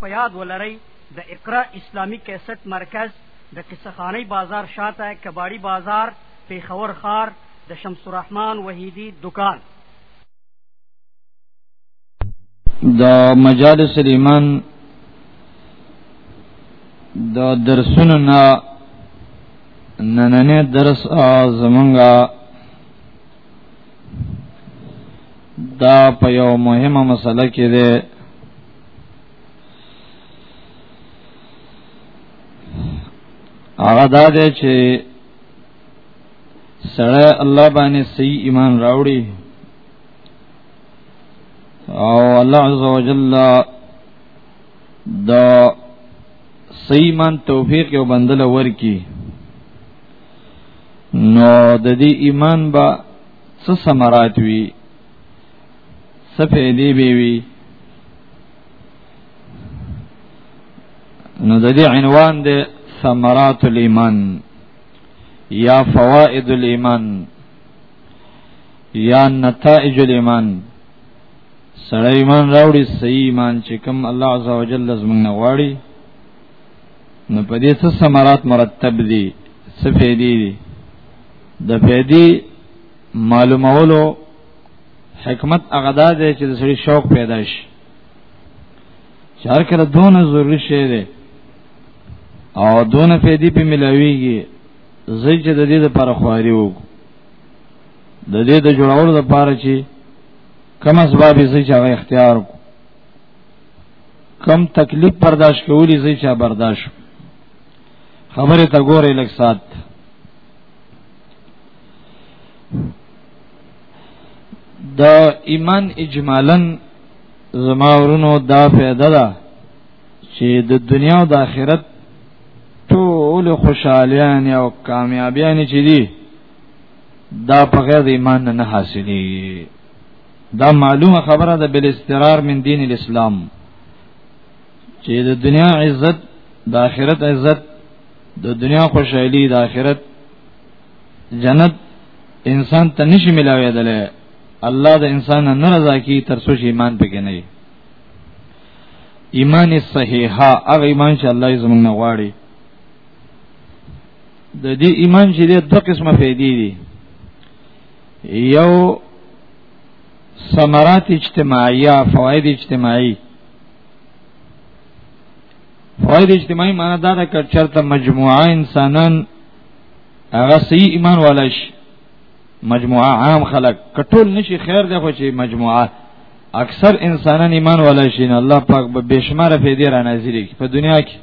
په یاد ولرئ د اقرا اسلامی کیسټ مرکز د قصخانی بازار شاته کباړی بازار پیښور خار د شمس الرحمن وحیدی دکان د مجالس الایمان د درسونو نه نننې درس زمونږه دا په یو مهمه مسله کې ده هغه دا دی چې سره الله باندې صحیح ایمان راوړي او الله عزوجل دا صحیح ایمان توفیق یو بندل ورکی نو د دې ایمان با څه ثمرات وي څه فائدې به وي نو د دې عنوان د ثمرات الايمان یا فوائد الايمان یا نتائج الايمان سړی ایمان راوړي صحیح ایمان چې کوم الله عزوجل زمونږ غواړي نو په دې څه ثمرات مرتب دي څه فائدې دي د فائدې معلومولو حکمت هغه دا دی چې د سړي شوق پیدا شي چې هر کله دونه ضروري شی دی او دونه فائدې په ملاويږي زه چې د دې لپاره خواري وګ د دې د جوړولو لپاره چې کم اسباب یې چې هغه اختیار کو کم تکلیف برداشت کولی زی چا برداشت خبره ته ګورې لک سات د ایمان اجمالا زما ورونو دا فائدہ ده چې د دنیا او د آخرت ټول خوشالیان او کامیابیان چې دي دا په غیر ایمان نه حاصلې دا معلومه خبره ده بل استقرار من دین الاسلام چې د دنیا عزت د آخرت عزت د دنیا خوشحالي د آخرت جنت انسان ته نشي ملاوي دله الله د انسان نه رضا کی تر څو ایمان پکې نه ایمان صحیحه هغه ایمان چې الله یې زمونږ نه غواړي د دې ایمان چې د دوه قسمه فائدې دي یو ثمرات اجتماعیه فواید اجتماعی فواید اجتماعی معنی دا ده چې چرته مجموعه انسانان هغه صحیح ایمان ولش مجموعه عام خلق کټول نشي خیر دی خو چې مجموعه اکثر انسانان ایمان ولا شي نه الله پاک به بشمار فیدې را نازلې په دنیا کې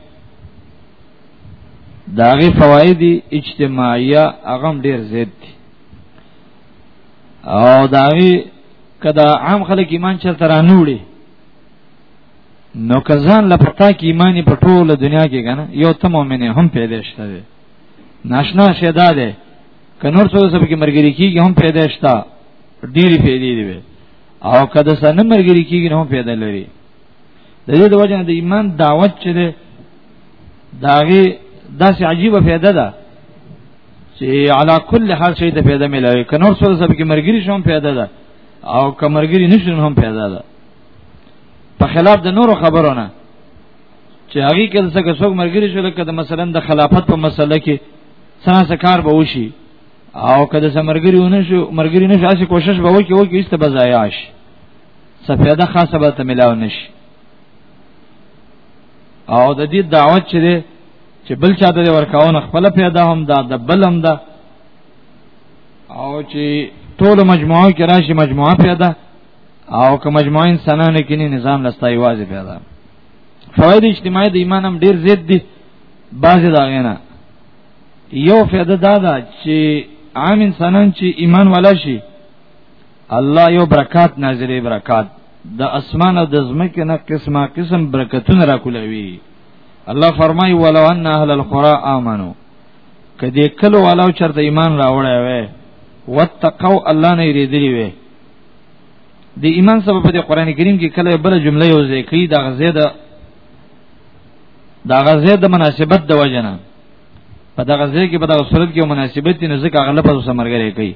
داغه فواید اجتماعیه هغه ډیر زیات دي او داغي کدا عام خلک ایمان چرته رانوړي نو کزان لپتا کې ایمانی په ټوله دنیا کې کنه یو ته مؤمن هم پیدا شته دی ناشنا شیدا دی کنور څو سب کې مرګري کیږي هم پیدا شته ډیری پیدا دی او کدا سن مرګري کیږي هم پیدا لري د دې د وجه د ایمان دعوت چې دی داغه داسې عجیب پیدا ده دا چې علا کل حال شي ته پیدا ملوي کنور سره سب کې مرګري شوم پیدا ده او کمرګري نشون هم پیدا ده په خلاف د نورو خبرونه چې هغه کې څه څوک مرګري شو لکه د مثلا د خلافت په مسله کې څنګه کار به وشي او کله چې مرګري ونه شو مرګري نشو اسی کوشش به وکړي او کې است بزایاش سفیده خاصه به ته ملاو نشي او د دې دعوت چې چې بل چاته دی ورکاونه خپل پیدا هم دا د بل هم دا او چې ټول مجموعه کې راشي مجموعه پیدا او که مجموعه انسانانه کې نه نظام لستا یوازې پیدا فواید اجتماعي د ایمان هم ډیر زیات دي بعض دا غینا یو فائدہ دا ده چې عام انسانان چې ایمان والا شي الله یو برکات نازلې برکات د اسمان او د زمکه نه قسمه قسم برکتونه را کولوي الله فرمای ولو ان اهل القرى امنو کدی کلو والو چرته ایمان راوړی وي واتقوا الله نه ریدلی وي د ایمان سبب په قران کریم کې کله بل جمله یو ځکې دا غزه ده دا غزه د مناسبت د وجنه په دا غزه کې په دا صورت کې مناسبت نه ځکه غلبه سره مرګره کوي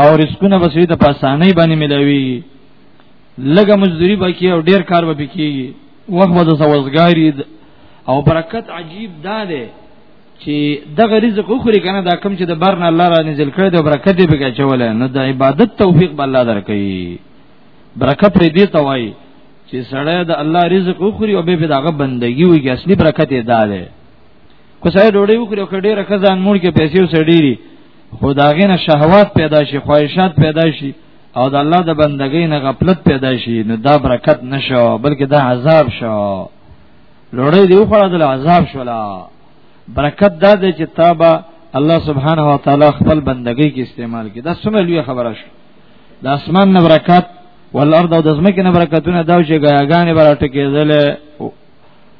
او رزقونه به سوی د پاسانه باندې ملاوي لګه مزدوری بکی او ډیر کار به کیږي وخت به د سوزګاری او برکت عجیب دا ده چې دغه رزق وخوري کنه دا کم چې د بار نه الله را نزل کړی د برکت به کچوله نو د عبادت توفیق به الله درکړي برکت ری دی توای چې سړی د الله رزق وخوري او به په دغه بندگی وي اصلي برکت یې دا ده کو سړی ډوډۍ وخوري او کډې رکزان مور کې پیسې وسړي خو دا غینه شهوات پیدا شي خواهشات پیدا شي او د الله د بندګۍ نه غفلت پیدا شي نو دا برکت نشو بلکې دا عذاب شو لوړې دی خو د عذاب شولا برکت دا دی چې تابا الله سبحانه و تعالی خپل بندګۍ کې استعمال کړي دا څومره لوی خبره شو د اسمان نه برکت والارض او د زمکه نه برکتونه دا چې غیاګانې برټکې زله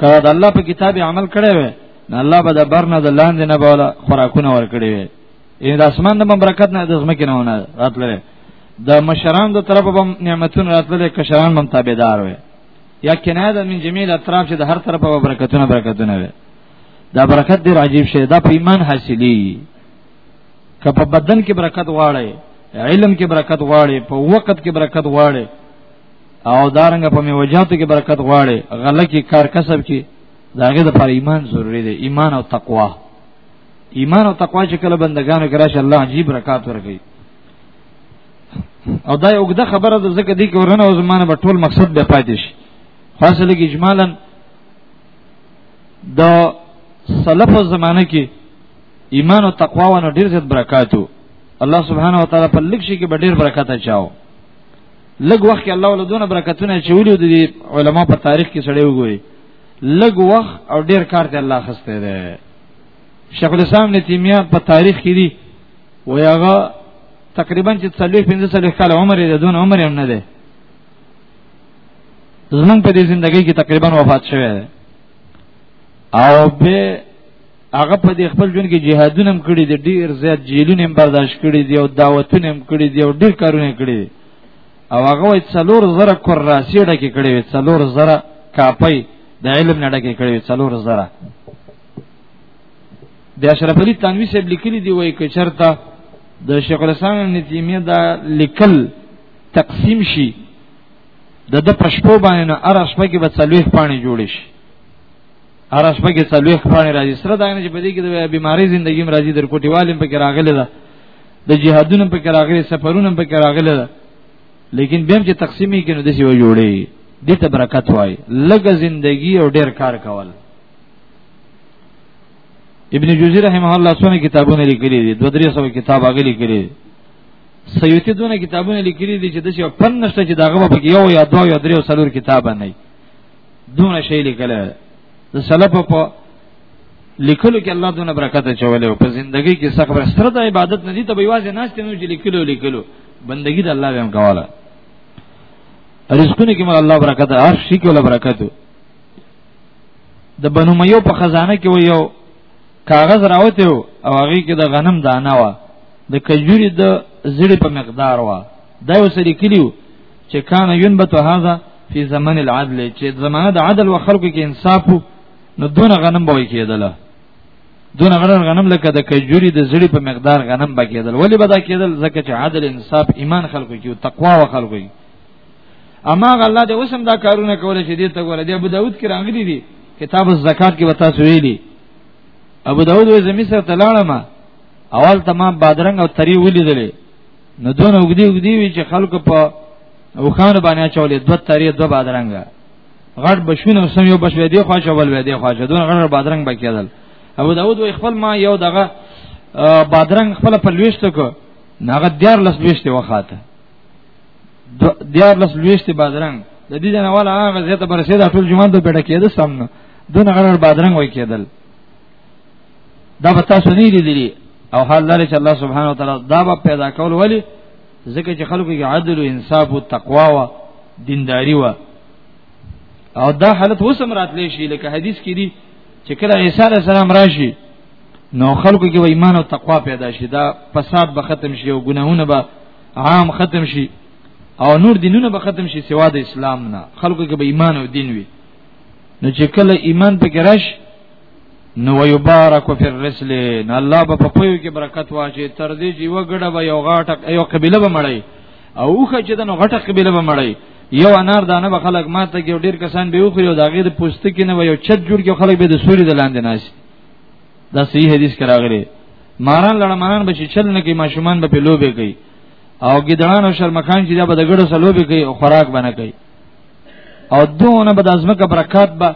کله د الله په کتاب عمل کړی وي نو الله به د برنه د لاندې نه بوله خوراکونه ورکړي وي ان د اسمان د برکت نه د زمکه نه ونه راتلره د مشران د طرف به نعمتونه راتلره کشران هم تابعدار وي یا کنایه د من جمیل اطراف چې د هر طرف به برکتونه برکتونه وي دا برکت ډیر عجیب شی دا په ایمان حاصلي که په بدن کې برکت غواړي علم کې برکت غواړي په وخت کې برکت غواړي او دارنګ په میوجاتو کې برکت غواړي غله کې کار کسب کې داګه د پر ایمان ضروری دی ایمان او تقوا ایمان او تقوا چې کله بندگانو کې راشي الله عجیب برکات ورکړي او دا یو د خبره د زکه دی کې ورنه او زمانه په ټول مقصد به پاتې شي خاصه لګي اجمالا د سلف زمانه کې ایمان او تقوا ونه ډیر زیات برکاتو الله سبحانه و تعالی په لږ شي کې ډیر برکات اچاو لګ وخت کې الله ول دونه برکتونه چې ولې د علما په تاریخ کې سړی وګوري لګ وخت او ډیر کار ته الله خسته ده شیخ الاسلام ابن تیمیه په تاریخ کې دی و یغه تقریبا چې 45 سال کال عمر یې دون عمر هم نه ده زمون په دې ژوندۍ کې تقریبا وفات شوه او به هغه په دې خپل ژوند کې جهادونه هم کړی دي ډیر زیات جیلونه هم برداشت کړی دي او دعوتونه هم کړی دي او ډیر کارونه کړی دي او هغه وایي څلور زره کراسی ډکه کړی وي څلور زره کاپي د علم نه ډکه کړی وي څلور زره د اشرف علي تنوي صاحب لیکلي دی وایي که چرته د شیخ الاسلام ابن تیمیه دا لیکل تقسیم شي د د پښپو باندې نه ارش پکې به څلوي پانی جوړ شي ارشمه کې څلوي خپانه راځي سره دا نه چې بده کې د بیماری زندگی مرضی در کوټي والم په کې راغله ده د جهادونو په کې راغله سفرونو په کې راغله ده لیکن بهم چې تقسیمي کې نو د سی و جوړي دې ته برکت وای لګ زندگی او ډیر کار کول ابن جوزی رحمه الله سونه کتابونه لیکلي دي دوه درې سو کتاب هغه لیکلي دي سیوتی دونه کتابونه لیکلي دي چې د څه پن نشته چې داغه په یو یا دوه یا درې سلور کتاب نه دونه شی لیکل د سلف په لیکلو کې الله دونه برکت چولې او په ژوندۍ کې څخه ورستره د عبادت نه دي ته بيوازه نه ستنو چې لیکلو لیکلو بندگی د الله به هم کوله رزقونه کې مل الله برکت هر شي کې ول برکت د بنو ميو په خزانه کې و یو کاغذ راوته او هغه کې د غنم دانه و د کجوري د زړه په مقدار و دا یو سری کلیو چې کان ينبت هذا فی زمن العدل چې زمانه د عدل او خلکو کې انصاف نو دونه غنم بوي کېدله دونه غنم غنم لکه د کجوري د زړی په مقدار غنم بکېدل ولی بدا کېدل ځکه چې عدل انصاف ایمان خلکو کې او تقوا او خلکو کې اما الله دې اوسم دا کارونه کول چې دې ته ګوره دې ابو داود کې راغلي دي کتاب الزکات کې وتا سویلی ابو داود وې زمي سره تلاړم اول تمام بادرنګ او تری ولیدلې نو دون وګدي وګدي وی چې خلکو په او خان باندې چولې دوه تاریخ دوه بادرنګه غټ بشونه سم یو بشوي دی خواشه ول وې دی خواشه دون غټ بادرنګ بکیدل ابو داود وی خپل ما یو دغه بادرنګ خپل په لويشت کو ناغه دیار لس لويشت وخاته دیار لس لويشت بادرنګ د دې نه ولا هغه زیاته برسېده ټول جمعه د پیډه کېده سم نه دون غټ بادرنګ وای کېدل دا به تاسو نه لیدلی او حال دار چې الله سبحانه وتعالى دا به پیدا کول ولی ځکه چې خلکو کې عدل او انصاف او تقوا او دینداری و او دا حالت وسم راتلی شي لکه حدیث کې دی چې کله عیسی علی السلام راشي نو خلکو کې ایمان او تقوا پیدا شي دا فساد به ختم شي او ګناهونه به عام ختم شي او نور دینونه به ختم شي سوا د اسلام نه خلکو کې به ایمان او دین وي نو چې کله ایمان پکې راشي نو ويبارک فی الرسل نو الله به په پوی کې برکت واچي تر دې چې وګړه به یو غاټه یو قبيله به مړی او خو چې دنو غټه قبيله به مړی یو انار دانه به خلک ماته کې ډیر کسان به وخوري او دا غیر پوست کې نه یو چت جوړ کې خلک به د سوري د لاندې ناش دا صحیح حدیث کرا غره ماران لړمانان به چې چل نه کې ماشومان به په لوبه کوي او ګډړان او شرمخان چې دا به د ګړو سلوبه کوي او خوراک بنه کوي او دونه به د ازمکه برکات به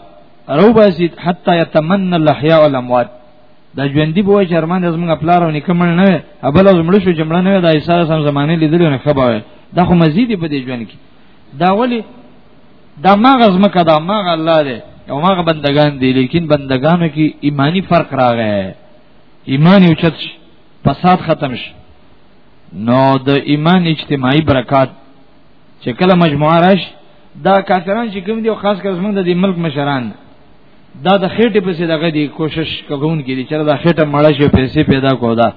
رو باسي حتا يتمنى الاحياء والاموات دا ژوندۍ به وای چرمان د زمونږ خپل راو نکمل نه وي ابل از مړ شو جمله نه وي د عیسی سم زمانه لیدل نه خبره دا خو مزید په دې ژوند کې دا ولی دا ماغه زمکه دا ماغه الله دی او ماغه بندگان دی لیکن بندگانو کې ایمانی فرق راغی ایمان یو چت فساد ختم شي نو د ایمان اجتماعي برکات چې کله مجموعه راش دا کافران چې کوم دي او خاص کر زمونږ د ملک مشران دا د خېټې په څیر دغه دي کوشش کوون کې دي چې دا خېټه مړ شي پیسې پیدا کو دا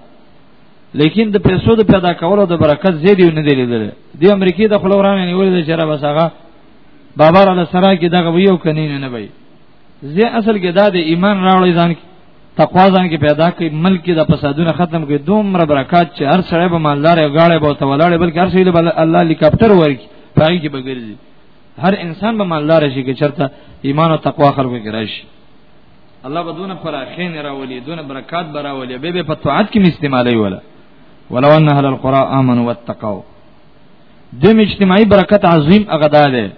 لیکن د پیسو د پیدا کولو د برکت زیدی نه دی لیدل دی امریکای د خلوران نیول د چر بس هغه بابا را سره کې دغه ویو کنین نه وي زه اصل کې دا د ایمان راوړی ځان کې تقوا ځان کې پیدا کړي ملک د فسادونه ختم کړي دومره برکات چې هر سړی به مالدار او غاړه به تولاړي بلکې هر سړی به الله هلیکاپټر ورکی پای کې بګرځي هر انسان به مالدار شي کې چرته ایمان او تقوا خلکو کې راشي الله بدون پر اخین راولي دون برکات براولي به به پتوعات کې استعمالي ولا ولو ان اهل القرى امنوا واتقوا دیم اجتماعي برکت عظیم اغدا ده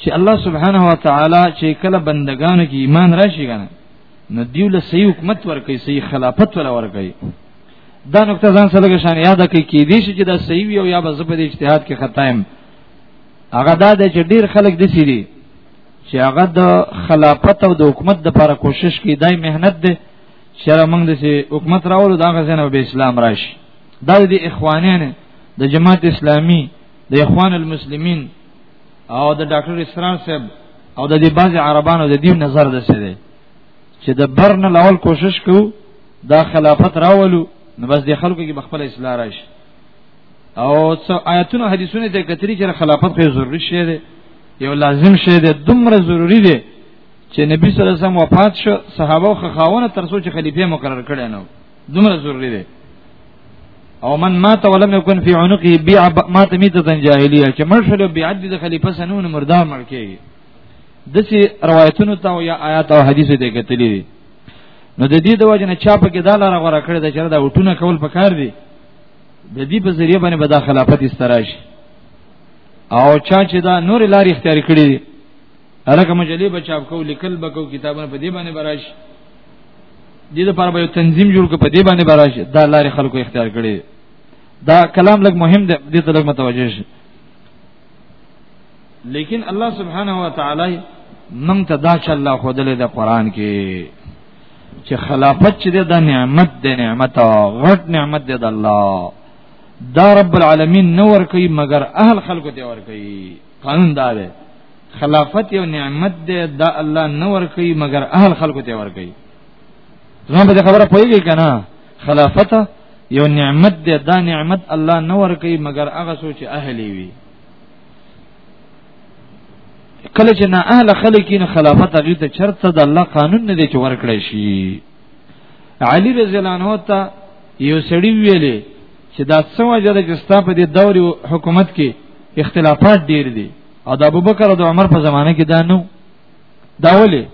چې الله سبحانه و تعالی چې کله بندگانو کې ایمان راشي کنه نو دیو له صحیح حکومت ورکړي صحیح خلافت ولا ورکړي دا نقطه ځان سره کې شان یاد کړئ کې دې چې دا صحیح وي او یا به زبر اجتهاد کې خطایم هغه دا د چې ډیر خلک د سری چې هغه د خلافت او د حکومت د لپاره کوشش کوي دای مهنت ده چې موږ د حکومت راوړو دا غزنه به اسلام راشي دا د اخوانین د جماعت اسلامی د اخوان المسلمین او د ډاکټر اسرار صاحب او د دې بعض عربانو د دې نظر ده څه دی چې د برن لاول کوشش کو دا خلافت راولو نو بس د خلکو کې بخپل اصلاح راشي او څو آیاتونه حدیثونه د کتري چې خلافت خو ضروري شی دی یو لازم شی دی دومره ضروری دی چې نبی صلی الله علیه وسلم وفات شو صحابه خو خاونه ترسو چې خلیفہ مقرر کړي نو دومره ضروری دی او من مات ولم يكن في عنقه بيع مات ميته جاهليه چې مرشد بيعت د خلیفہ سنون مردار مړ کیږي دسی روایتونو ته او یا آیات او حدیث دې کتلی دي نو د دې د وجه نه چا په کې دا لاره غوړه کړې ده چې دا وټونه کول پکار دي د دې په ذریعہ باندې به دا خلافت استراش او چا چې دا نور لارې اختیار کړې دي هرکه مجلې بچاو کو لیکل بکو کتابونه په دې باندې براش دې لپاره به تنظیم جوړ کړي په دې باندې براشي دا لارې خلکو اختیار کړي دا کلام لګ مهم دی دې ته لګ متوجه شي لیکن الله سبحانه و تعالی موږ ته دا چې الله خو دلې د قران کې چې خلافت چې د نعمت د نعمت غټ نعمت د الله دا رب العالمین نور کوي مگر اهل خلکو ته ور کوي قانون دا دی خلافت یو نعمت دی دا الله نه ورکي مګر اهل خلکو ته ورکي زما په خبره پوهیږي کنه خلافت یو نعمت دی دا نعمت الله نه ورکي مګر هغه سوچ اهلی وي کله چې نه اهل خلک نه خلافت هغه ته چرته د الله قانون نه دی چې ورکړی شي علی رضی الله عنه ته یو سړی ویلې چې دا څه وجه ده چې ستا په دې دور حکومت کې اختلافات ډیر دي او د ابوبکر او د عمر په زمانه کې دا نو دا ولې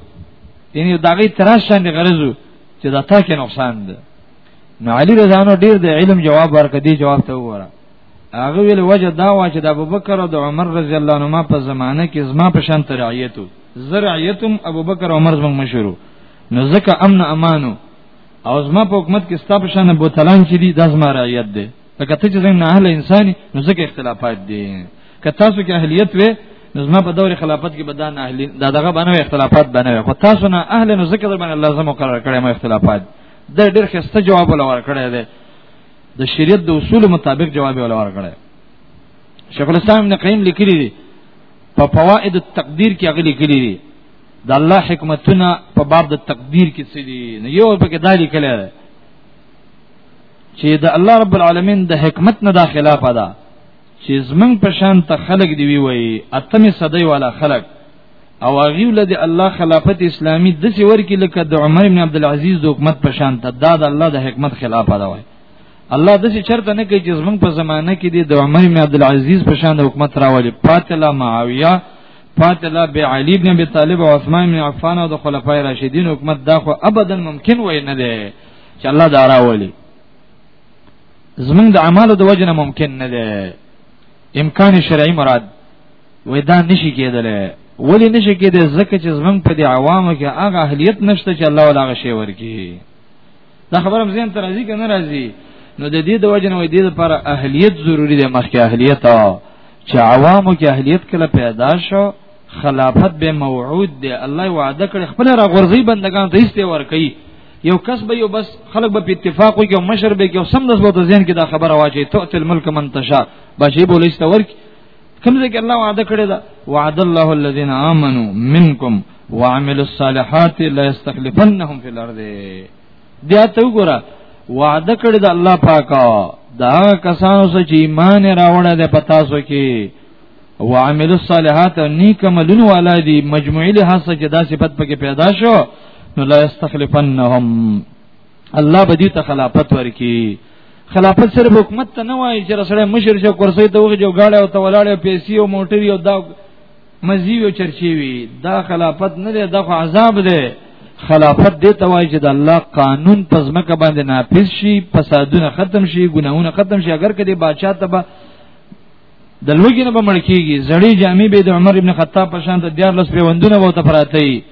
یعنی دا غي تراش شان دي غرضو چې دا تا کې نقصان ده نو علي رضانو ډیر د علم جواب ورکړ دی جواب ته وره هغه ویل وجه دا وا چې د ابوبکر او د عمر رضی الله عنهما په زمانه کې زما په شان ترعیتو زرعیتم ابوبکر عمر زموږ مشورو نو ځکه امن امانو او زما په حکومت کې ستا په شان بوتلان چې دي دا زما رعیت دی لکه ته چې زنګ نه اهل انساني نو ځکه اختلافات دي که تاسو کې اهلیت وي نو زما په دور خلافت کې به دا نه اهل دا دغه باندې اختلافات باندې خو تاسو نه اهل نو ځکه در باندې لازم مقرر کړی مو اختلافات د ډېر خسته جواب ولور کړی دی د شریعت د اصول مطابق جواب ولور کړی شیخ الاسلام ابن قیم لیکلی دی په فوائد التقدیر کې هغه لیکلی دی د الله حکمتونه په باب د تقدیر کې څه دي نو یو په کې دالی کله ده چې د الله رب العالمین د حکمت نه دا خلاف ده چې زمنګ په شان ته خلق دی وی وی اتمه صدې والا خلق او هغه ولدي الله خلافت اسلامی د څه ورکی لکه د عمر ابن عبد العزيز د حکومت په شان ته دا د الله د حکمت خلاف ده وای الله د څه چرته نه کوي چې زمنګ په زمانه کې د عمر ابن عبد العزيز په شان د حکومت راولي پاتلا معاویه پاتې دا به علي بن ابي طالب او عثمان بن عفان او د خلفای راشدین حکومت دا خو ابدا ممکن وای نه دی چې الله دا راولي زمونږ د اعمالو د وجنه ممکن نه دی امکان شرعي مراد وې دا نشي کېدل ولی نشي کېدل ځکه چې زمونږ په دې عوامو کې هغه اهلیت نشته چې الله ولا غشي ورکی دا خبره هم ځین تر راځي کنه راځي نو د دې د وجه نه دې لپاره اهلیت ضروری دی مخکې اهلیت چې عوامو کې اهلیت کله پیدا شو خلافت به موعود دی الله وعده کړ خپل را غورځي بندگان ته ایسته ور کوي یو کس به یو بس خلک به په اتفاق وي او مشر به کې سم نسبت ذهن کې دا خبره واچي تؤتل ملک من تشا بشي بولیسته ورکی کوم ځای کې الله وعده کړی دا وعد الله الذين امنوا منكم وعملوا الصالحات لا يستخلفنهم في الارض بیا ته وګوره وعده کړی دا الله پاک دا کسانو سره چې ایمان راوړل د پتا سو کې وعملوا الصالحات نیک عملونه والا دي مجموعي له هڅه کې دا صفت پکې پیدا شو نو لا يستخلفنهم الله به دې ته خلافت ورکي خلافت صرف حکومت ته نه وایي چې رسول مشر شو کرسي ته وګ جو غاړه او تولاړه پیسې او موټری او دا مزي او چرچی وي دا خلافت نه دی دا عذاب دی خلافت دې ته وایي چې د الله قانون په ځمکه باندې نافذ شي فسادونه ختم شي ګناهونه ختم شي اگر کدي بادشاہ ته به د لوګي نه به مړ کیږي زړی جامع به د عمر ابن خطاب په شان د 14 پیوندونه وو ته پراته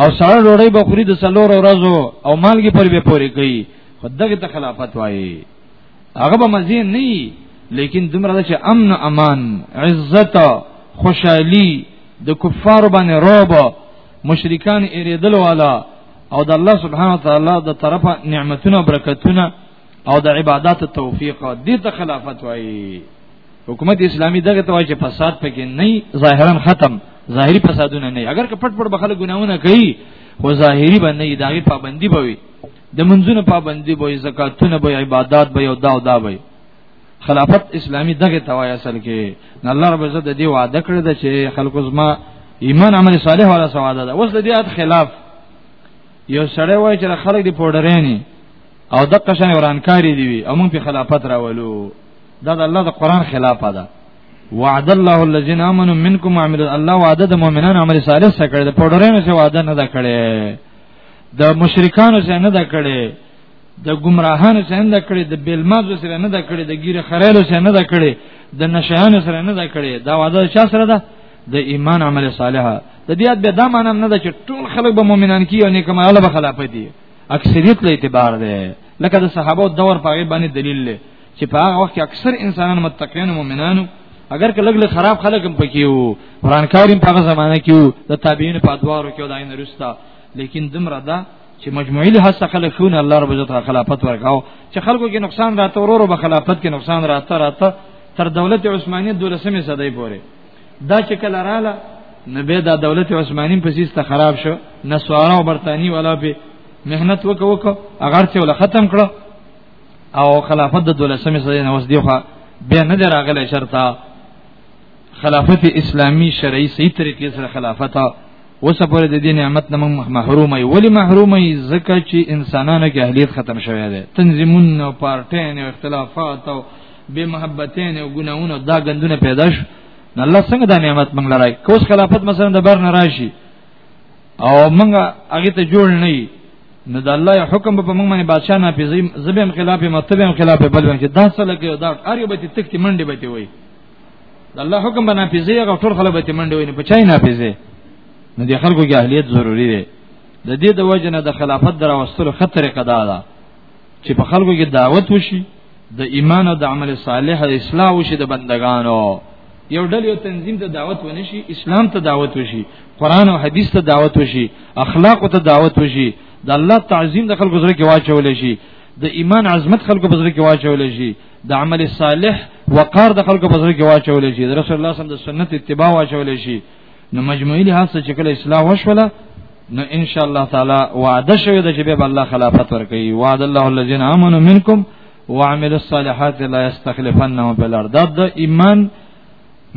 او سړی ډوړی به خوري د سلور ورځو او مالګي پر به پوري کوي خدغه ته خلافت وایي هغه به مزین نه لیکن دومره چې امن امان عزت خوشحالي د کفار باندې روب مشرکان اریدل والا او د الله سبحانه وتعالى د طرفه نعمتونه برکتونه او د عبادت توفیق دې ته خلافت وایي حکومت اسلامی دغه ته وایي چې فساد پکې نه ظاهرا ختم ظاهری فسادونه نه اگر که پټ پټ بخله ګناونه کوي خو ظاهری باندې دغه پابندي بوي د منځونو پابندي بوي زکاتونه بوي عبادت بوي او دا او دا بوي خلافت اسلامی دغه ته وایي اصل کې الله رب عزت دې وعده کړی دا چې خلکو زما ایمان عمل صالح ولا سواده ده اوس د دې خلاف یو سړی وایي چې خلک دې پوډرې نه او د قشان ورانکاری دی وی او موږ په خلافت راولو دا د الله د قران خلاف ده وعد الله الذين امنوا منكم وعملوا الله وعده د مؤمنانو عمل صالح سره کړی د پډورینو سره وعده نه ده کړی د مشرکانو سره نه ده کړی د گمراهانو سره نه ده کړی د بیلمازو سره نه ده کړی د ګیر خړېلو سره نه ده کړی د نشهانو سره نه ده کړی دا وعده چا سره ده د ایمان عمل صالح د دې د دا معنی نه ده چې ټول خلک به مؤمنان کی او نیکمرغه به خلافت دي اکثریت له اعتبار ده لکه د صحابه دور په غیب باندې دلیل له چې په هغه وخت کې اکثر انسانان متقین او مؤمنانو اگر که لګ له خراب خلک هم پکې وو قران کریم په هغه زمانه کې وو د تابعین په ادوارو کې داین رستا لیکن دمر ده چې مجموعي له هڅه خلک شونه الله رب عزت خلافت ورکاو چې خلکو کې نقصان راته ورورو به خلافت کې نقصان راته راته تر دولت عثماني دولسمه صدۍ پورې دا چې کله رااله نبی دا دولت عثماني په سیس ته خراب شو نسوارا او برتانی ولا به مهنت وکړه وکړه اگر چې ولا ختم کړه او خلافت د دولسمه صدې نو دی خو به نه دراغله شرطه خلافت اسلامی شرعي صحیح طریقې سره خلافت اوسه پر د دې نعمت نه موږ محروم یو ولی محروم یې ځکه چې انسانانو کې اهلیت ختم شوی دی تنظیمونه پارټین او اختلافات او به محبتین او ګناونه دا غندونه پیدا شو نو الله څنګه دا نعمت موږ لرای کوس خلافت مثلا د بر نه راشي او موږ هغه ته جوړ نه یي نو د الله حکم په موږ باندې بادشاہ نه پیزي زبم خلاف مطلبم خلاف بل باندې دا څه لګي دا اړ یو به تک منډي به وي د الله حکم باندې پیزي هغه ټول خلک به منډي وي نه پچای نه پیزي نو د خلکو کې اهلیت ضروری دی د دې د وجنه د خلافت دراوستلو خطر قدا ده چې په خلکو کې دعوت وشي د ایمان او د عمل صالح او اصلاح وشي د بندگانو یو ډل یو تنظیم ته دعوت ونشي اسلام ته دعوت وشي قران او حدیث ته دعوت وشي اخلاق ته دعوت وشي د الله تعظیم د خلکو سره کې واچول شي د ایمان عظمت خلکو په سره کې واچول شي د عمل صالح وقار د خلکو په سره کې واچول شي د رسول الله صلی الله علیه وسلم د سنت اتباع واچول شي نو مجموعي لحاظ څخه چې کله اصلاح وشوله نو ان شاء الله تعالی وعده شوی د چې به الله خلافت ورکړي وعد الله الذين امنوا منكم وعملوا الصالحات لا يستخلفنهم في الارض دا د ایمان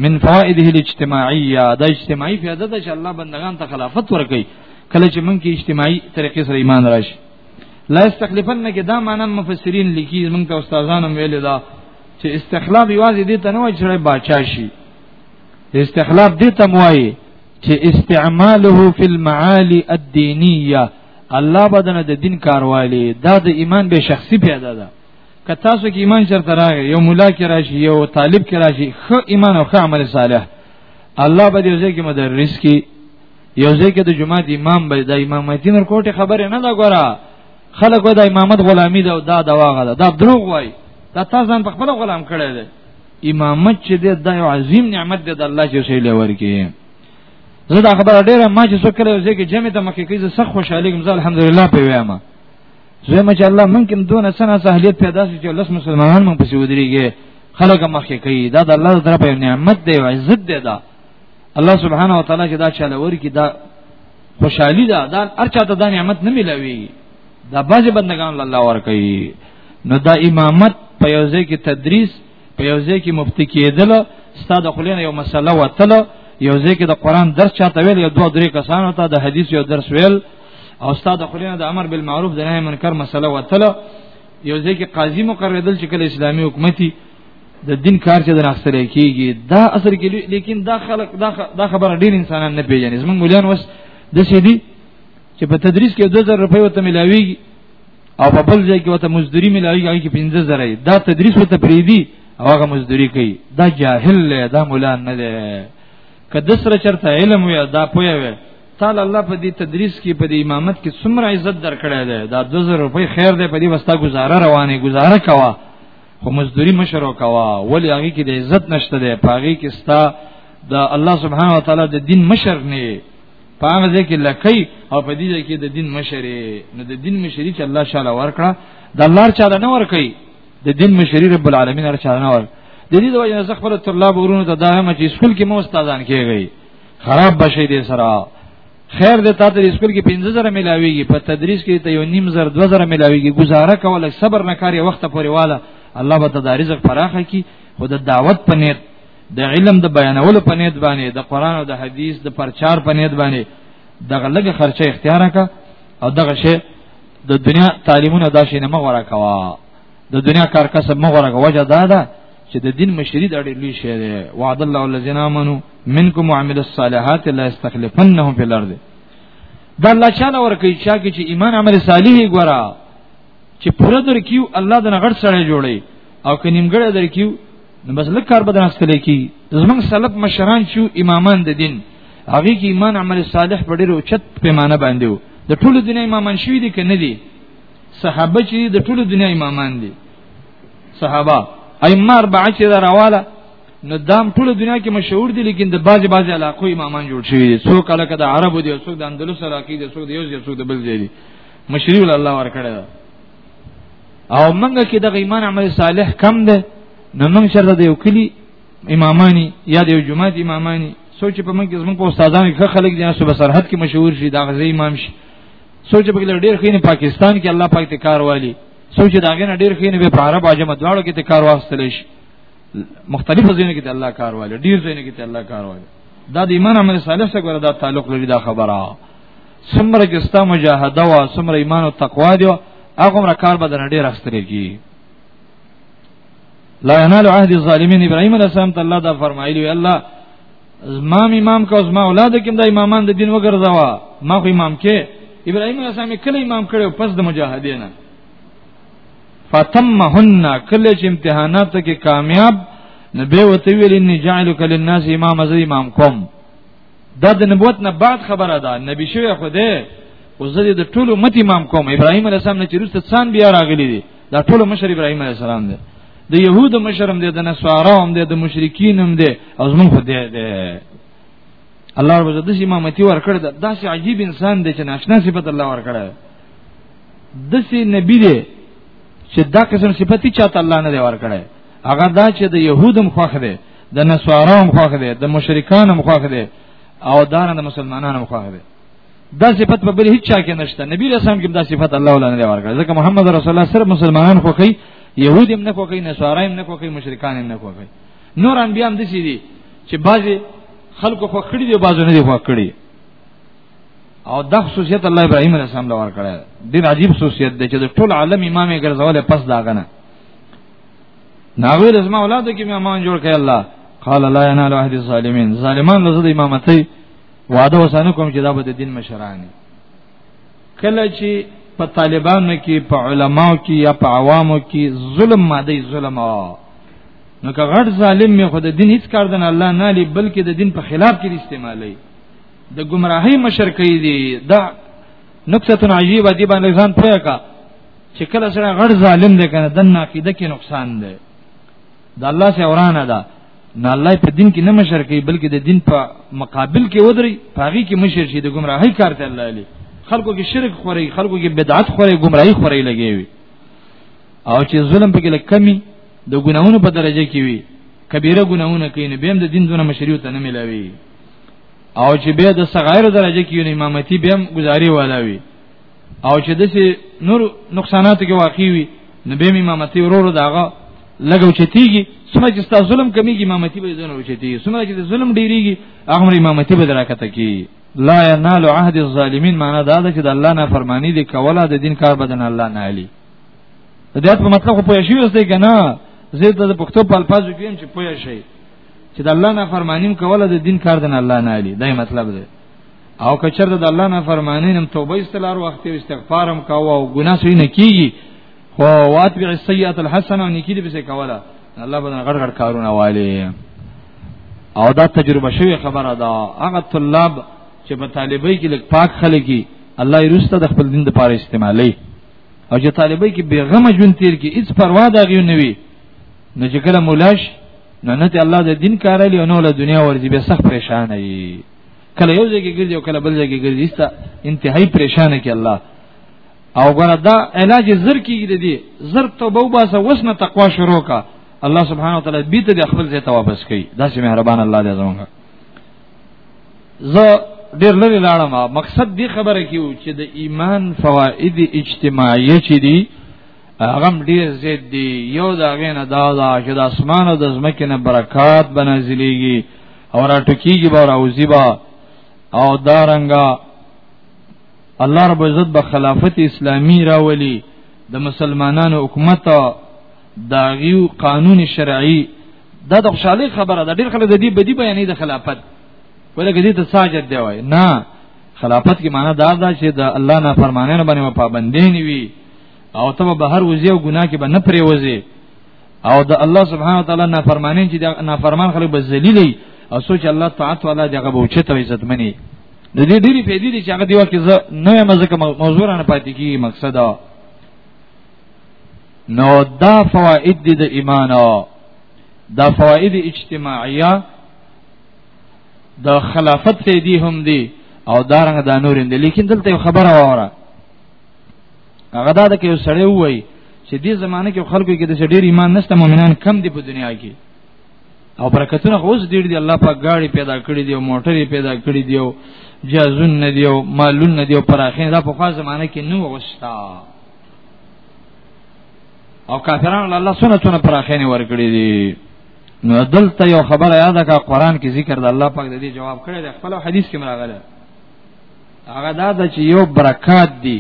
من فوائده الاجتماعيه دا اجتماعي فائدہ ده چې الله بندگان ته خلافت ورکړي کله چې مونږ کې اجتماعي طریقې سره ایمان راشي لا استخلفن کې دا معنی مفسرین لیکي مونږ ته استادانو ویل دا چې استخلاف یوازې دې ته نه وایي چې بادشاہ شي استحلاب دې ته موایي چې استعماله فی المعالی الدینیه الله بدن د دین کاروالی دا د ایمان به شخصي پیدا ده که تاسو کې ایمان چرته راغی یو مولا کې راشي یو طالب کې راشي خو ایمان او خو عمل صالح الله به دې ځکه مدرس کې یو ځکه د جماعت امام به د امامتی نور کوټه خبره نه دا ګوره خلک ودا امامت غلامی دا دا دا واغه دا دروغ وای دا تاسو ځان په خپل غلام کړی دی امامت چې د دا یو عظیم نعمت دی د الله چې شی لور کې زه دا خبره ډیره ما چې څوک کړو ځکه جمع ته مکه کې زه سخت خوشاله کوم زه الحمدلله په وایم زه ما چې الله مونږ کوم دونه سنه سہلیت پیدا شي چې لس مسلمانان مونږ پسې ودرېږي خلک مخکې کوي دا د الله تر په نعمت دی او عزت دی دا الله سبحانه وتعالى چې دا چاله ورکی دا خوشحالي ده دا هر چاته دا نعمت نه ملوي دا بعض بندگان الله ور کوي نو دا امامت په یو ځای کې تدریس په یو ځای کې مفتی کېدل ستاده خلینو یو مسله وتله یو ځای کې د قران درس چاته ویل یو دوه درې کسانو ته د حدیث یو درس ویل او استاد خلینا د امر بالمعروف د نهی منکر مسله وتله یو ځای کې قاضي مقرریدل چې کله اسلامي حکومتي د دین کار چې درناستل کیږي دا اثر کې لیکن دا خلک دا خبره ډیر انسانان نه پیژني زمونږ مليان وس د سې دي چې په تدریس کې 2000 روپۍ وته ملاويږي او په بل ځای کې وته مزدوري ملاويږي هغه کې 15000 دا تدریس وته پریدي او هغه مزدوري کوي دا جاهل دی دا مولا نه دی کده سره چرته علم وي دا پوي وي تعالی الله په دې تدریس کې په دې امامت کې څومره عزت درکړی دی دا 2000 روپۍ خیر دی په دې وستا گزاره روانه گزاره کوا خو مزدوري مشرو کوا ولی هغه کې د عزت نشته دی پاغي کې ستا د الله سبحانه وتعالى د دین مشر نه په هغه ځای کې لکۍ او په دې ځای کې د دین مشري نو د دین مشري چې الله شاله ورکړه د الله چاله نه ورکړي د دین مشري رب العالمین هر چاله نه ور د دې د وجه نه خپل طلاب ورونو ته دا هم چې سکول کې مو استادان کېږي خراب بشي دې سره خیر دې تا ته سکول کې 15000 ملاويږي په تدریس کې ته یو نیم زر 2000 ملاويږي گزاره کوله صبر نه کاری وخت پورې والا الله به ته د رزق فراخه کی خود دعوت پنیر د علم د بیانولو په نیت باندې د قران او د حدیث د پرچار په نیت باندې دغه لګه خرچه اختیار کا او دغه شی د دنیا تعلیمونه دا شی نه مغوره کوا د دنیا کار کسب مغوره کوا وجه دا ده چې د دین مشری د اړې لوی شی دی وعد الله الذين امنوا منكم وعملوا الصالحات لا يستخلفنهم في الارض دا الله چانه ورکی چا کې چې ایمان عمل صالح ګورا چې پوره درکیو الله د نغړ سره جوړي او کنيمګړه درکیو نو بس لکه کار بدن استل کی زمنګ سلف مشران شو امامان د دین هغه کی ایمان عمل صالح په ډیرو چت پیمانه باندې وو د ټولو دنیا امامان شوی دي کنه دي صحابه چې د ټولو دنیا امامان دي صحابه ائمه اربعه چې دا راواله نو دام ټول دنیا کې مشهور دي لیکن د باج باج علاقو امامان جوړ شوی دي څو کله کده عربو دي څو د اندلس علاقې دي څو د یوز دي څو د بل دي مشری ول الله ورکړه او منګه کې دغه ایمان عمل صالح کم ده نو موږ شرط د یو کلی امامانی یا د یو جماعت امامانی سوچ په موږ زموږ په استادانو کې خلک دي چې په سرحد کې مشهور شي دا غزي امام شي سوچ په کې ډېر خینه پاکستان کې الله پاک ته کار والی سوچ دا غنه ډېر خینه به په عرب اجمه دواړو کې ته کار واستل شي مختلفو ځینو کې ته الله کار والی ډېر ځینو کې ته الله کار والی دا د ایمان عمل صالح سره دا تعلق لري دا خبره څومره چې ستا مجاهده وا څومره ایمان او تقوا دی هغه مر کار به درنه ډیر اخستل کی لا ينال عهد الظالمين ابراهيم عليه السلام ته الله دا فرمایلی الله ما امام کا اوس ما اولاد کوم دا امامان د دین وګرځوا ما خو امام کې ابراهيم عليه السلام کله امام کړو پس د مجاهدین فتمهن کله چې امتحانات کې کامیاب نبی وتویل ان جعلک للناس امام زې امام کوم دا د نبوت نه بعد خبره ده نبی شوی خو ده او زه د ټولو مت امام کوم ابراهيم عليه السلام نه چې روسته څان بیا راغلي دي دا ټولو مشر ابراهيم عليه السلام ده د يهودو مشرم ده د نصارا هم ده د مشرکین هم ده او زمون خو ده ده الله رب عزت امامتي ورکړ ده داسې عجیب انسان دی چې ناشنا صفت الله ورکړ ده دسې نبی دی چې دا قسم صفتی چاته الله نه دی ورکړی هغه دا چې د يهودم خوخه دی د نسوارو هم خوښ دی د مشرکان هم خوښ دی او دا نه د مسلمانانو هم خوښ دی دا صفت په بل هیڅ چا کې نشته نبی رسول کې دا صفت الله ولا نه ورکړ ځکه محمد رسول الله صرف مسلمانان خوښي يهود هم نه خوښي نسوارا هم نه خوښي مشرکان هم نه خوښي نور انبیا هم دسی دي چې بعضي خلکو خوښ کړي دي بعضو نه دي خوښ کړي او دا خصوصیت الله ابراهیم علیه السلام لور کړه ډیر عجیب خصوصیت دی چې ټول عالم امام یې ګرځول پس داغنه ناوی رزما اولادو کې امامان جوړ کړي الله قال لا ينال عهد الظالمين ظالمان له زده امامتي وعده وسانه کوم چې دا به د دین مشران کله چې په طالبانو کې په علماو کې یا په عوامو کې ظلم ماده ظلم نو که غټ ظالم می خود دین هیڅ کار دن الله نه لې بلکې د دین په خلاف کې استعمالي د گمراهی مشرکې دي دا نقطه عجیبه دی باندې ځان پوهه کا چې کله سره غړ ظالم دی کنه د ناقیده کې نقصان دی د الله سره ورانه ده نه الله په دین کې نه مشر کوي بلکې د دین په مقابل کې ودري پاغي کې مشر شي د گمراهۍ کار ته الله علی خلکو کې شرک خوري خلکو کې بدعت خوري گمراهي خوري لګي او چې ظلم په کې لکمي د ګناونو په درجه کې وي کبیره ګناونه کوي نه بیم د دین دونه مشریو ته نه ملاوي او چې به د صغیر درجه کې یو امامتي بیم گزاري والا وي او چې د نور نقصانات کې واقع وي نو به امامتي ورور داغه لګو چتیږي سمه چې تاسو ظلم کمیږي امامتي به زنه وچتیږي سمه چې ظلم ډیریږي هغه امامتي به دراکته کی لا ينال عهد الظالمين معنا دا ده چې د الله نه فرمانی دي کوله د دین کار بدن الله نه علي د دې په مطلب خو پوه شي اوسې کنه زه د پښتو په الفاظو کې چې پوه شي چې د الله نه فرمانیم کوله د دین کار دن الله نه علي دا مطلب دی او کچر د الله نه فرمانین هم توبه استلار وخت او استغفارم کاوه او ګناه سوی نه کیږي خو واتبع السیئات الحسنه او نیکی دې به کوله الله بدن غړ غړ کارونه والی او دا تجربه شوی خبره ده هغه طلاب چې په طالبۍ کې لک پاک خلګي الله یې رسته د خپل دین لپاره استعمالي او چې طالبۍ کې بیغم جون تیر کې هیڅ پروا دا غيو نه وي نو چې کله مولاش نه نه الله د دین کار لري او نه له دنیا ورځي به سخت پریشان وي کله یو ځای کې ګرځي او کله بل ځای کې ګرځي ستا انتهایی پریشان کی الله او ګره دا علاج زر کیږي د دې زر توبه وباسه وسنه تقوا شروع کا الله سبحانه وتعالى بیت د خپل ځای ته واپس کړي دا سي مهربان الله دې زمونږ زه ډیر لري لاړم مقصد دی خبره کیو چې د ایمان فواید اجتماعي چي دي هغه ډیر زید دی یو دا غینه دا دا چې د اسمانو د زمکه نه برکات بنازلېږي او راټکیږي به راوځي به او دارنګا الله رب عزت به خلافت اسلامی راولي د مسلمانانو حکومت داغیو قانون شرعي دا د خوشحالي خبره ده ډیر خلک د دې بدی بیانې د خلافت ولکه دې ته ساجد دی وای نه خلافت کې معنی دا ده چې د الله نه فرمانه نه باندې پابندې نیوي او ته به هر وزي او ګناه کې به نه پرې وزي او د الله سبحانه وتعالى نافرمانی چې د نافرمان خلک به ذلیلې او سوچ الله تعالی ولا دغه به اوچت او عزت منی د دې ډېری پیدې دي چې هغه دیو کې زه نوې مزه موضوع نه پاتې کیږي مقصد دا نو دا فواید دي د ایمان دا فواید اجتماعیه د خلافت فیدی هم دي او دارنګ دا نور دي لیکن دلته خبره وره هغه دا د کې سړی وای چې دې زمانه کې خلکو کې د ډېر ایمان نشته مؤمنان کم دي په دنیا کې او برکتونه اوس ډېر دي الله پاک غاړي پیدا کړې دي او موټرې پیدا کړې دي او جازون نه دي او مالون نه دي او پراخین دا په خاص زمانه کې نو وستا او کافرانو الله سونه سونه پراخین ورکړي دي نو دلته یو خبره یاد کا قران کې ذکر د الله پاک د دې جواب کړی د خپل حدیث کې مراغله هغه دا د چې یو برکات دی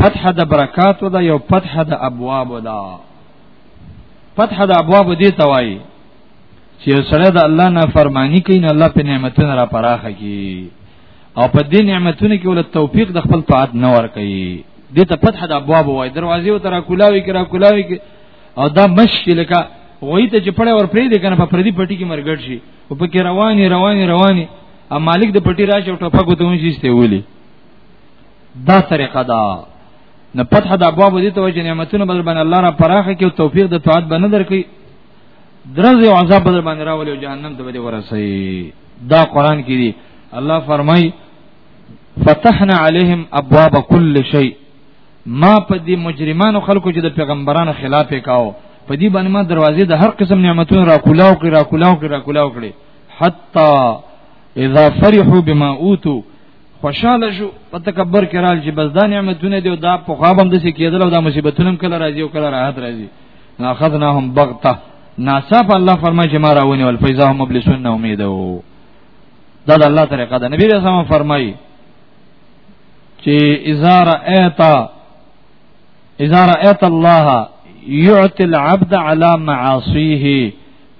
فتح د برکات دا یو فتح د ابواب دا فتح د ابواب دی توای چې سره د الله نه فرمانی کوي نه الله په نعمتونو را پراخه کی او په دې نعمتونو کې ول توفیق د خپل طاعت نه ور کوي دې ته فتح د ابواب وای دروازې او تر کولاوي کرا کولاوي او دا مشکل کا وای ته چې پړې ور پرې دې کنه په پردي پټي کې مرګړ شي او په کې رواني رواني رواني ا مالک د پټي راشه ټوپک وته ونشي سته ولي دا طریقه ده نه فتح د ابواب دي ته چې نعمتونه بدل باندې الله را پراخه کې او توفیق د طاعت باندې درکې درځي او عذاب بدل باندې راولي او جهنم ته به ورسي دا قران کې دي الله فرمای فتحنا عليهم ابواب كل شيء ما په دې مجرمانو خلکو چې د پیغمبرانو خلاف وکاو په دې باندې ما دروازې د هر قسم نعمتونو را کولاو کړې را کولاو کړې را کولاو کړې حتا اذا فرحوا بما اوتوا خوشاله شو په تکبر کې رال چې بس دا نعمتونه دی او دا په خواب هم د څه کېدل او دا مصیبتونه هم کله راځي او کله راحت راځي ناخذناهم بغته ناصف الله فرمایي چې ما راونی ول فیزا هم مبلسون امید وو دا د الله طریقه ده نبی رسول فرمایي چې اذا رأيت اذا رأيت الله يعطي العبد على معاصيه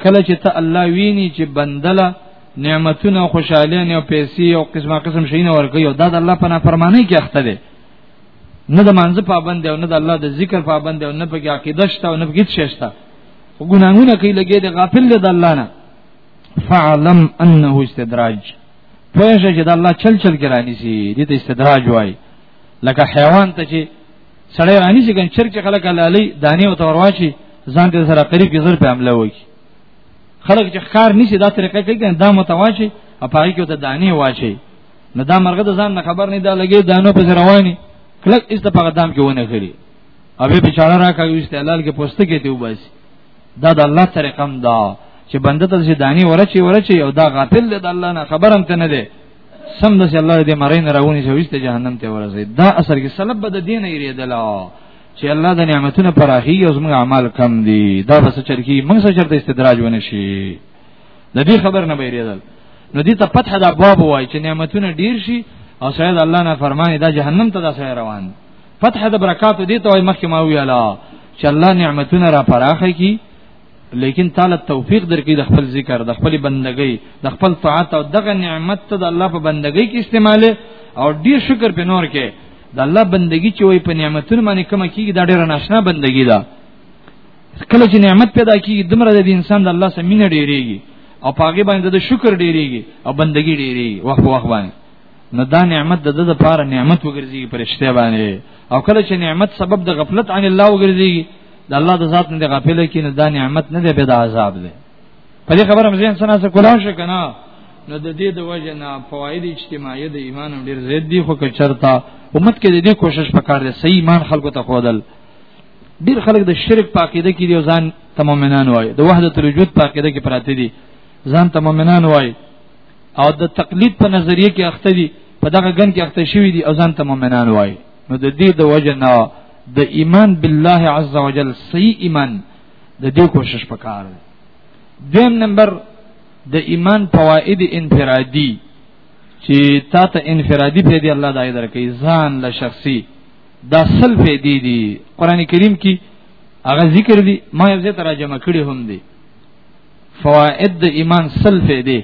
کله چې ته الله ویني چې بندله نعمتونه او خوشاله او پیسې او قسمه قسم شي نه ورګي او دا د الله په نافرمانی کې اخته دي نه د منځ پابند دی او نه د الله د ذکر پابند دی او نه په عقیده شته او نه په هیڅ شته ګناهونه کوي لګي د غافل دی د الله نه فعلم انه استدراج پوه شئ چې د الله چل چل کې رانیسي دې ته استدراج وایي لکه حیوان ته چې سړی رانیسي کنه چرګ چې خلک لالي دانی او تورواچی ځان دې سره قریب کې زر په عمله وایي خلک چې ښکار نشي دا طریقه کوي کنه دا متواچی او پای کې ته دانی واچي نه دا مرغه د ځان نه خبر نه دا لګي دانو په رواني کلک است په قدم کې ونه خري او به بچاره را کوي استعلال کې پوسټ کې ته وباسي دا د الله طریقه هم دا چې بنده ته دانی ورچی ورچی او دا غافل دی د الله نه خبرم ته نه دی سم د الله دې مرین راونی چې وسته جهنم ته ورځي دا اثر کې سلب بد دین ایریدلا چې الله د نعمتونو پر اخی او زموږ اعمال کم دي دا بس چرکی موږ سره چرته استدراج ونه شي د دې خبر نه بیریدل نو دې ته فتح دا باب وای چې نعمتونه ډیر شي او سید الله نه فرمانی دا جهنم ته دا سره روان دي فتح د برکات دي ته وای مخکې ما ویاله چې الله نعمتونه را پراخه کی لیکن تعالی توفیق درکې د خپل ذکر د خپل بندګۍ د خپل طاعت او دغه نعمت ته د الله په بندګۍ کې استعماله او ډیر شکر په نور کې د الله بندگی چې وای په نعمتونو باندې کومه کیږي دا ډیره ناشنا بندگی ده کله چې نعمت پیدا کیږي دمر د انسان د الله سره مینه ډیریږي او پاګې باندې د شکر ډیریږي او بندگی ډیریږي واه واه باندې نو دا نعمت د د لپاره نعمت وګرځي پرشته باندې او کله چې نعمت سبب د غفلت عن الله وګرځي د الله د ذات نه غافل کې نه دا نعمت نه دی به د عذاب دی په دې خبره مزین سنا سره کولا شو کنه نو د دې د وجه نه فواید اجتماعي د ایمان ډیر زیات دي خو که چرتا امت کې د دې کوشش وکړ د صحیح ایمان خلکو ته خودل ډیر خلک د شرک پاکیده کې دي ځان تمامنان وای د وحدت الوجود پاکیده کې پراته دي ځان تمامنان وای او د تقلید په نظریه کې اخته دي په دغه ګن کې اخته شوی دي او ځان ته مؤمنان وای نو د دې د وجه نه د ایمان بالله عز وجل صحیح ایمان د دې کوشش پکار دی دیم نمبر د ایمان فواید انفرادی چې تا ته انفرادي پیدا الله دای درکې ځان له شخصي دا سل پیدا دي قران کریم کې هغه ذکر دي ما یې زه ترجمه کړی هم دي فوائد د ایمان سل فائدې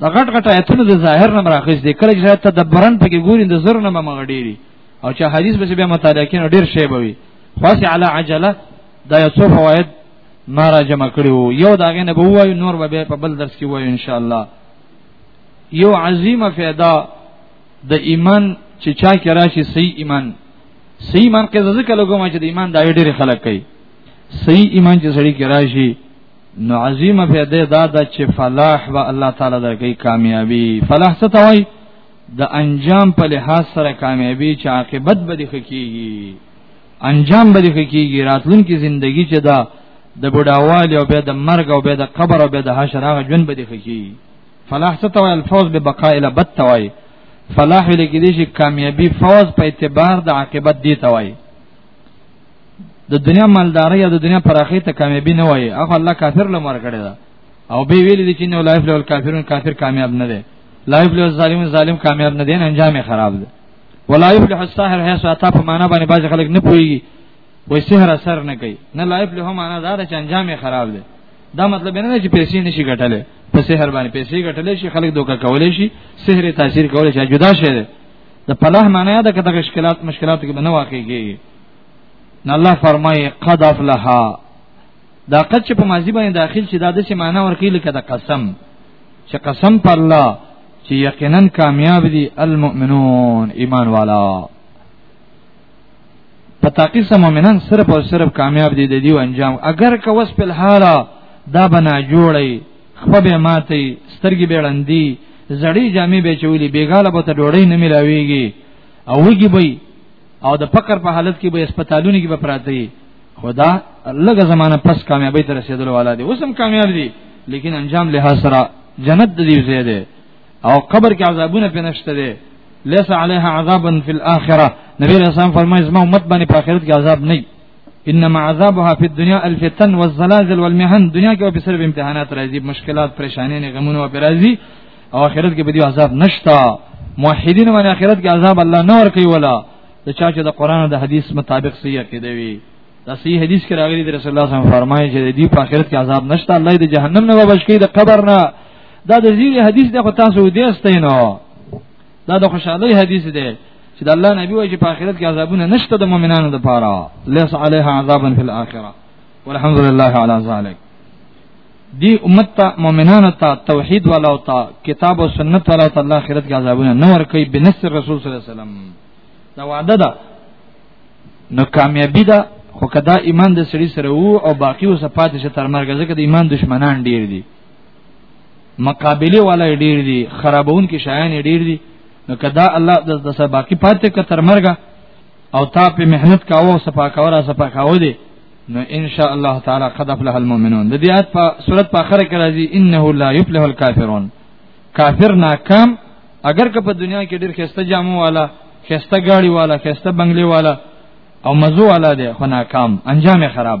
دا غټ غټ آیتونه د ظاهر نه راخیس دي کله چې تدبرن پکې ګورین د زر نه مغډيري او چې حدیث به بیا مطالعه کین ډیر شی بوي خاصه علی عجله دا یو څو فواید ما را جمع کړو یو دا غنه به وایو نور به په بل درس کې وایو ان شاء الله یو عظیمه فایده د ایمان چې چا کې راشي صحیح ایمان صحیح ایمان کې ځکه لګوم چې د ایمان دا ډېر خلک کوي صحیح ایمان چې سړی کې راشي نو عظیمه فائدہ دا ده چې فلاح و الله تعالی درکې کامیابی فلاح څه توای د انجام په لحاظ سره کامیابی چې عاقبت به دې کیږي انجام به دې کیږي راتلونکي ژوندۍ چې دا د بډاوالي او به د مرګ او به د قبر او به د حشر هغه جون به دې کیږي فلاح څه توای الفوز به بقاء الا بد توای فلاح لګیدي چې کامیابی فوز په اعتبار د عاقبت دی توای د دنیا مالداري یا د دنیا پراخي ته کامیابی نه وایي هغه الله کافر لمر کړی دا او به ویل دي چې نو لایف لول کافرون کافر کامیاب نه دی لایف لول ظالم ظالم کامیاب نه دی انجام یې خراب دی ولایف له الساحر هي ساته په معنا باندې باز خلک نه پوي وای سحر اثر نه کوي نه لایف له معنا دا چې انجام یې خراب دی دا مطلب نه چې پیسې نشي ګټلې په سحر باندې پیسې ګټلې شي خلک دوکا کولې شي سحر تاثیر کولې شي جدا شي د پلاه معنی دا کته مشکلات مشکلات کې بنو واقع کیږي نه الله فرمایي قد افلها دا قد چې په ماضی باندې داخل شي دا د څه معنی ورکی لکه د قسم چې قسم پر الله چې یقینا کامیاب دي المؤمنون ایمان والا په تاقی سم مؤمنان صرف او صرف کامیاب دي د دیو انجام اگر که وس په الحاله دا بنا جوړي خو به ماته سترګې به ړندې زړې جامې به چولې بیګاله به ته ډوړې نه ملاويږي او وګي به او د فقر په حالت کې به هسپتالونو کې به پراته وي خدا لږه زمانہ پس کامیابی تر رسیدلو والا دي اوسم کامیاب دي لیکن انجام له سره جنت د دې ځای دی او قبر کې عذابونه په نشته دي ليس عليها عذاب في الاخره نبی رسول فرمایي زما امت باندې په آخرت کې عذاب نه انما عذابها في الدنيا الفتن والزلازل والمحن دنیا کې به صرف امتحانات راځي مشکلات پریشانې نه غمونه او راځي او آخرت کې به دی عذاب نشتا موحدین باندې آخرت کې عذاب الله نه ور کوي ولا د چا چې د قران او د حدیث مطابق صحیح کې دی دا صحیح حدیث کې راغلی دی رسول الله صلی الله علیه وسلم فرمایي چې دی په آخرت کې عذاب نشتا الله دې جهنم نه وبښي د قبر نه دا د زیر حدیث د تاسو دې استینو دا د خوشحالي حدیث دی چې د الله نبی وایي چې په آخرت کې عذابونه نشته د مؤمنانو لپاره ليس عليها عذابا في الاخره والحمد لله على ذلك دی امت ته مؤمنانو ته توحید والا او ته کتاب او سنت والا ته الله آخرت کې عذابونه نه ور کوي بنص رسول صلی الله علیه وسلم دا وعده ده نو کامیابی ده خو کدا ایمان د سړي سره وو او باقی وسه پاتې شه تر مرګ ځکه د ایمان دشمنان ډیر دي مقابله والا ډیر دي خرابون کې شایان ډیر دي نو کدا الله د دسه باقی پاتې ک تر مرګه او تا په مهنت کاوه او صفا کاوه صفا کاوه دي نو ان شاء الله تعالی قد افلح المؤمنون د دې آیت په صورت په اخر کې راځي انه لا يفلح الكافرون کافر ناکام اگر که په دنیا کې ډیر خسته جامو والا خسته گاڑی والا خسته بنگلې والا او مزو والا دی خو ناکام انجام خراب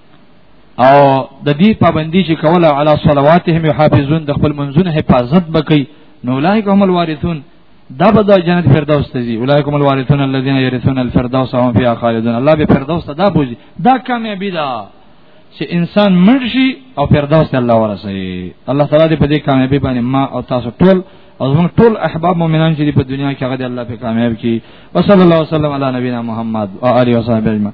او د دې پابندي چې کوله علی صلواتهم یحافظون د خپل منځونه حفاظت بکي نو اولئک هم الوارثون دا به د جنت فردوس ته ځي اولئک هم الوارثون الذين يرثون الفردوس هم فيها خالدون الله به فردوس ته دا بوزي دا کامیابی ده چې انسان مرشي او فردوس ته الله ورسي الله تعالی دې په دې کامیابی باندې ما او تاسو ټول او زموږ ټول احباب مؤمنان چې په دنیا کې هغه دې الله په کامیاب کړي وصلی الله وسلم علی نبینا محمد او آله وصحبه اجمعین